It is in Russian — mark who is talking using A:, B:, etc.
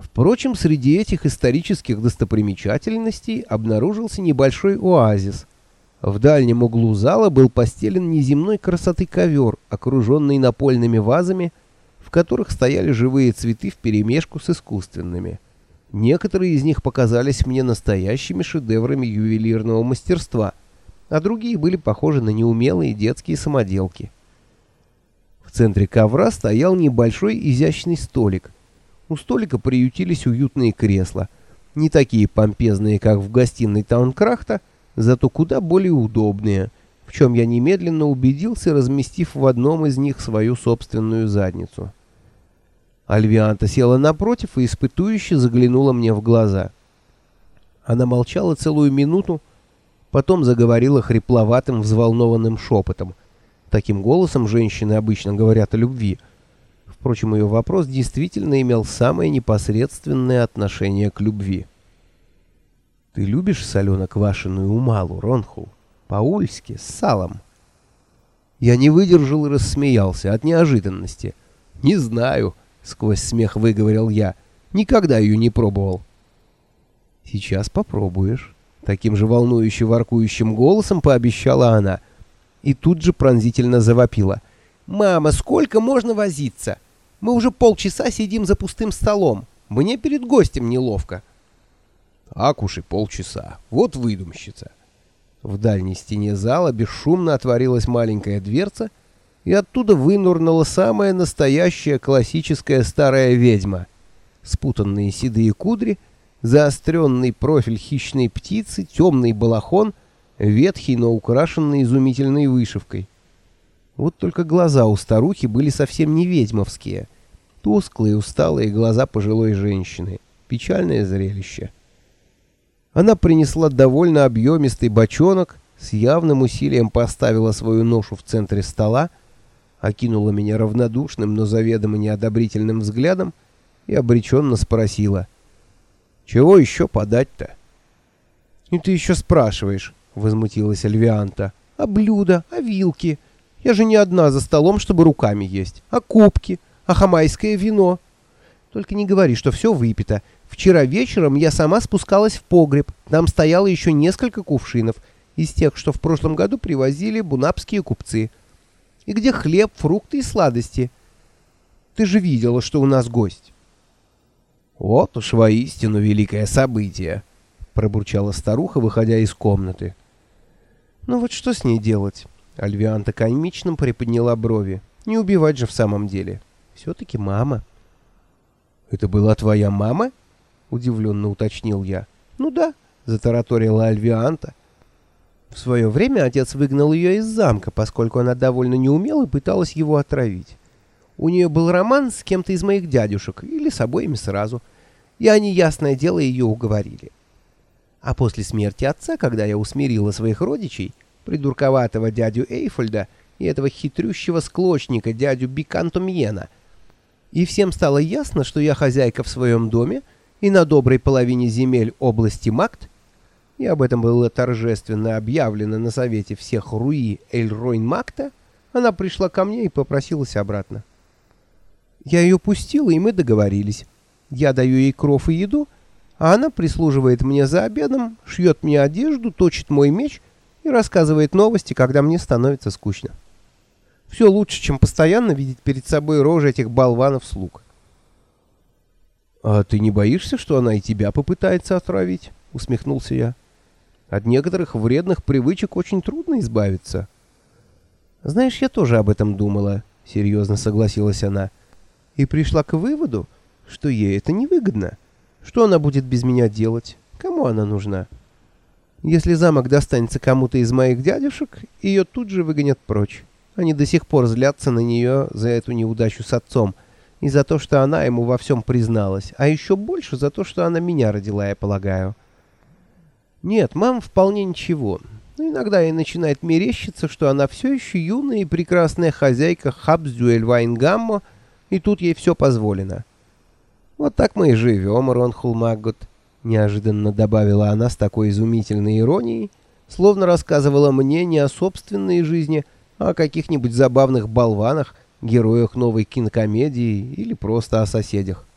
A: Впрочем, среди этих исторических достопримечательностей обнаружился небольшой оазис. В дальнем углу зала был постелен неземной красоты ковер, окруженный напольными вазами, в которых стояли живые цветы вперемешку с искусственными. Некоторые из них показались мне настоящими шедеврами ювелирного мастерства, а другие были похожи на неумелые детские самоделки. В центре ковра стоял небольшой изящный столик. У столика приютились уютные кресла, не такие помпезные, как в гостиной Таункрахта, зато куда более удобные, в чем я немедленно убедился, разместив в одном из них свою собственную задницу. Альвианта села напротив и испытующе заглянула мне в глаза. Она молчала целую минуту, потом заговорила хрипловатым, взволнованным шепотом. Таким голосом женщины обычно говорят о любви. Впрочем, ее вопрос действительно имел самое непосредственное отношение к любви. «Ты любишь солено-квашеную умалу, Ронхул? По-ульски, с салом?» Я не выдержал и рассмеялся от неожиданности. «Не знаю» сквозь смех выговорил я. Никогда ее не пробовал. Сейчас попробуешь, таким же волнующе воркующим голосом пообещала она. И тут же пронзительно завопила: "Мама, сколько можно возиться? Мы уже полчаса сидим за пустым столом. Мне перед гостем неловко". Акуши полчаса. Вот выдумщица. В дальней стене зала бесшумно отворилась маленькая дверца, и оттуда вынурнула самая настоящая классическая старая ведьма. Спутанные седые кудри, заостренный профиль хищной птицы, темный балахон, ветхий, но украшенный изумительной вышивкой. Вот только глаза у старухи были совсем не ведьмовские. Тусклые, усталые глаза пожилой женщины. Печальное зрелище. Она принесла довольно объемистый бочонок, с явным усилием поставила свою ношу в центре стола, окинула меня равнодушным, но заведомо неодобрительным взглядом и обреченно спросила. «Чего еще подать-то?» «И ты еще спрашиваешь», — возмутилась Альвианта. «А блюда? А вилки? Я же не одна за столом, чтобы руками есть. А кубки? А хамайское вино?» «Только не говори, что все выпито. Вчера вечером я сама спускалась в погреб. Там стояло еще несколько кувшинов из тех, что в прошлом году привозили бунапские купцы. И где хлеб, фрукты и сладости? Ты же видела, что у нас гость. Вот уж воистину великое событие, пробурчала старуха, выходя из комнаты. Ну вот что с ней делать? Альвианта комичным приподняла брови. Не убивать же в самом деле. Все-таки мама. Это была твоя мама? Удивленно уточнил я. Ну да, затараторила Альвианта. В свое время отец выгнал ее из замка, поскольку она довольно неумела и пыталась его отравить. У нее был роман с кем-то из моих дядюшек, или с обоими сразу, и они, ясное дело, ее уговорили. А после смерти отца, когда я усмирила своих родичей, придурковатого дядю Эйфольда и этого хитрющего склочника дядю Бикантумьена, и всем стало ясно, что я хозяйка в своем доме и на доброй половине земель области Макт, и об этом было торжественно объявлено на совете всех Руи Эльройн-Макта, она пришла ко мне и попросилась обратно. Я ее пустила, и мы договорились. Я даю ей кров и еду, а она прислуживает мне за обедом, шьет мне одежду, точит мой меч и рассказывает новости, когда мне становится скучно. Все лучше, чем постоянно видеть перед собой рожи этих болванов-слуг. — А ты не боишься, что она и тебя попытается отравить? — усмехнулся я. От некоторых вредных привычек очень трудно избавиться. Знаешь, я тоже об этом думала, серьезно согласилась она, и пришла к выводу, что ей это невыгодно. Что она будет без меня делать? Кому она нужна? Если замок достанется кому-то из моих дядюшек, ее тут же выгонят прочь. Они до сих пор злятся на нее за эту неудачу с отцом и за то, что она ему во всем призналась, а еще больше за то, что она меня родила, я полагаю. Нет, мама вполне ничего. Но иногда ей начинает мерещиться, что она все еще юная и прекрасная хозяйка Хабсдюэль-Вайнгаммо, и тут ей все позволено. Вот так мы и живем, Ронхул Маггот, неожиданно добавила она с такой изумительной иронией, словно рассказывала мне не о собственной жизни, а о каких-нибудь забавных болванах, героях новой кинокомедии или просто о соседях.